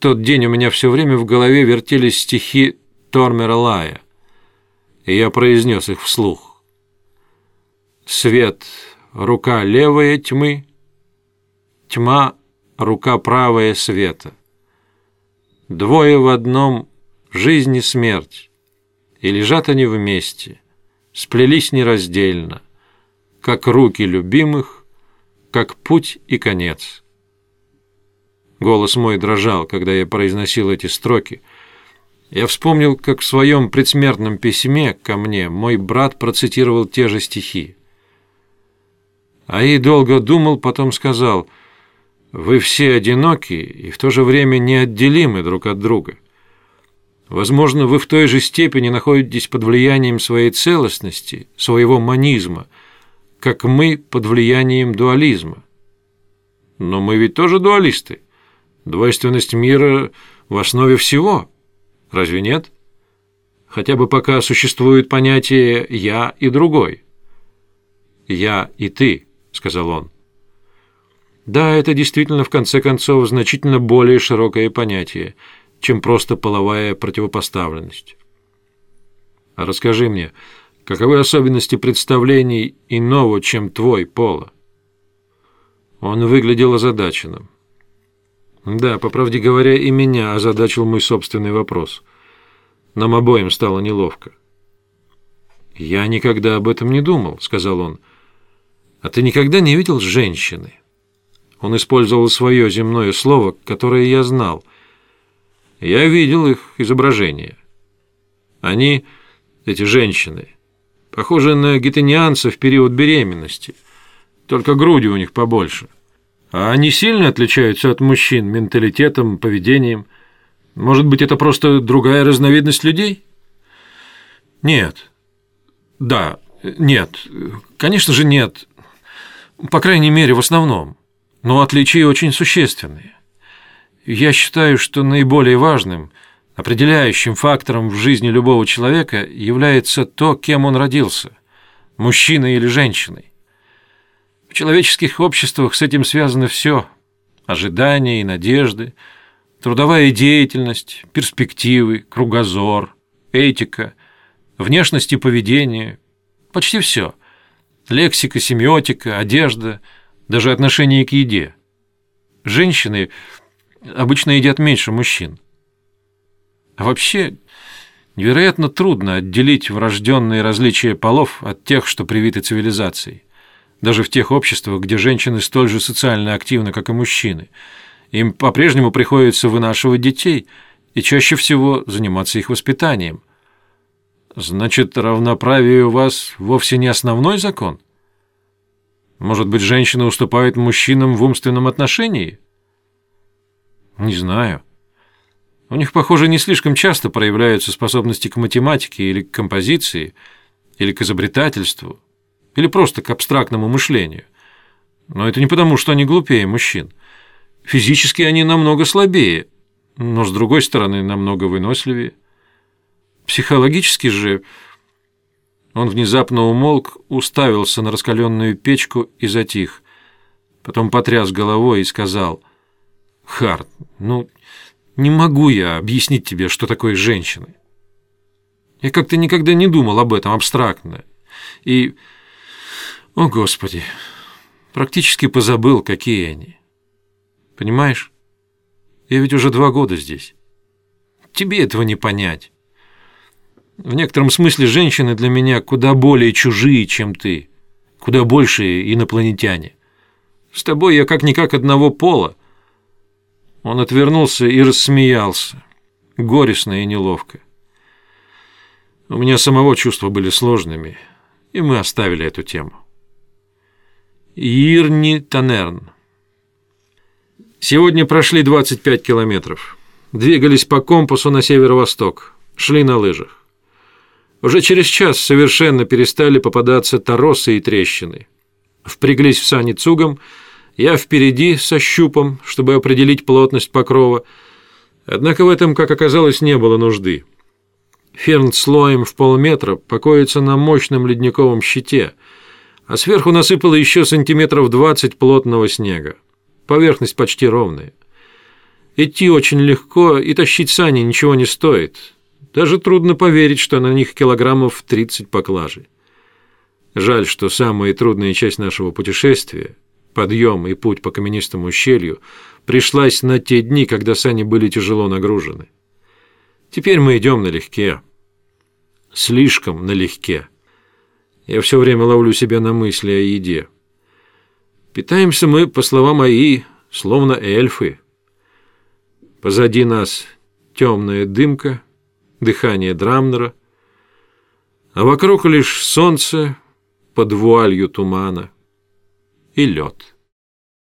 тот день у меня все время в голове вертелись стихи Тормера Лая, и я произнес их вслух. «Свет — рука левая тьмы, тьма — рука правая света. Двое в одном — жизнь и смерть, и лежат они вместе, сплелись нераздельно, как руки любимых, как путь и конец». Голос мой дрожал, когда я произносил эти строки. Я вспомнил, как в своем предсмертном письме ко мне мой брат процитировал те же стихи. А и долго думал, потом сказал, «Вы все одиноки и в то же время неотделимы друг от друга. Возможно, вы в той же степени находитесь под влиянием своей целостности, своего манизма, как мы под влиянием дуализма. Но мы ведь тоже дуалисты». Двойственность мира в основе всего. Разве нет? Хотя бы пока существует понятие «я» и «другой». «Я» и «ты», — сказал он. Да, это действительно, в конце концов, значительно более широкое понятие, чем просто половая противопоставленность. А расскажи мне, каковы особенности представлений иного, чем твой, пола? Он выглядел озадаченным. Да, по правде говоря, и меня озадачил мой собственный вопрос. Нам обоим стало неловко. «Я никогда об этом не думал», — сказал он. «А ты никогда не видел женщины?» Он использовал свое земное слово, которое я знал. Я видел их изображение. Они, эти женщины, похожи на гетенианцев в период беременности, только груди у них побольше — а они сильно отличаются от мужчин менталитетом, поведением? Может быть, это просто другая разновидность людей? Нет. Да, нет. Конечно же, нет. По крайней мере, в основном. Но отличия очень существенные. Я считаю, что наиболее важным, определяющим фактором в жизни любого человека является то, кем он родился – мужчиной или женщиной. В человеческих обществах с этим связано все – ожидания и надежды, трудовая деятельность, перспективы, кругозор, этика, внешность и поведение, почти все. Лексика, семиотика, одежда, даже отношение к еде. Женщины обычно едят меньше мужчин. А вообще невероятно трудно отделить врожденные различия полов от тех, что привиты цивилизацией даже в тех обществах, где женщины столь же социально активны, как и мужчины. Им по-прежнему приходится вынашивать детей и чаще всего заниматься их воспитанием. Значит, равноправие у вас вовсе не основной закон? Может быть, женщина уступает мужчинам в умственном отношении? Не знаю. У них, похоже, не слишком часто проявляются способности к математике или к композиции, или к изобретательству или просто к абстрактному мышлению. Но это не потому, что они глупее мужчин. Физически они намного слабее, но, с другой стороны, намного выносливее. Психологически же... Он внезапно умолк, уставился на раскаленную печку и затих. Потом потряс головой и сказал, «Харт, ну, не могу я объяснить тебе, что такое женщины. Я как-то никогда не думал об этом абстрактно. И о, Господи! Практически позабыл, какие они. Понимаешь? Я ведь уже два года здесь. Тебе этого не понять. В некотором смысле женщины для меня куда более чужие, чем ты, куда большие инопланетяне. С тобой я как-никак одного пола. Он отвернулся и рассмеялся, горестно и неловко. У меня самого чувства были сложными, и мы оставили эту тему. Ирни Танерн. Сегодня прошли 25 километров. Двигались по компасу на северо-восток. Шли на лыжах. Уже через час совершенно перестали попадаться торосы и трещины. Впряглись в сани цугом, я впереди со щупом, чтобы определить плотность покрова. Однако в этом, как оказалось, не было нужды. Ферн слоем в полметра покоится на мощном ледниковом щите – а сверху насыпало еще сантиметров 20 плотного снега. Поверхность почти ровная. Идти очень легко, и тащить сани ничего не стоит. Даже трудно поверить, что на них килограммов 30 поклажи. Жаль, что самая трудная часть нашего путешествия, подъем и путь по каменистому ущелью, пришлась на те дни, когда сани были тяжело нагружены. Теперь мы идем налегке. Слишком налегке. Я все время ловлю себя на мысли о еде. Питаемся мы, по словам мои, словно эльфы. Позади нас темная дымка, дыхание Драмнера, а вокруг лишь солнце под вуалью тумана и лед.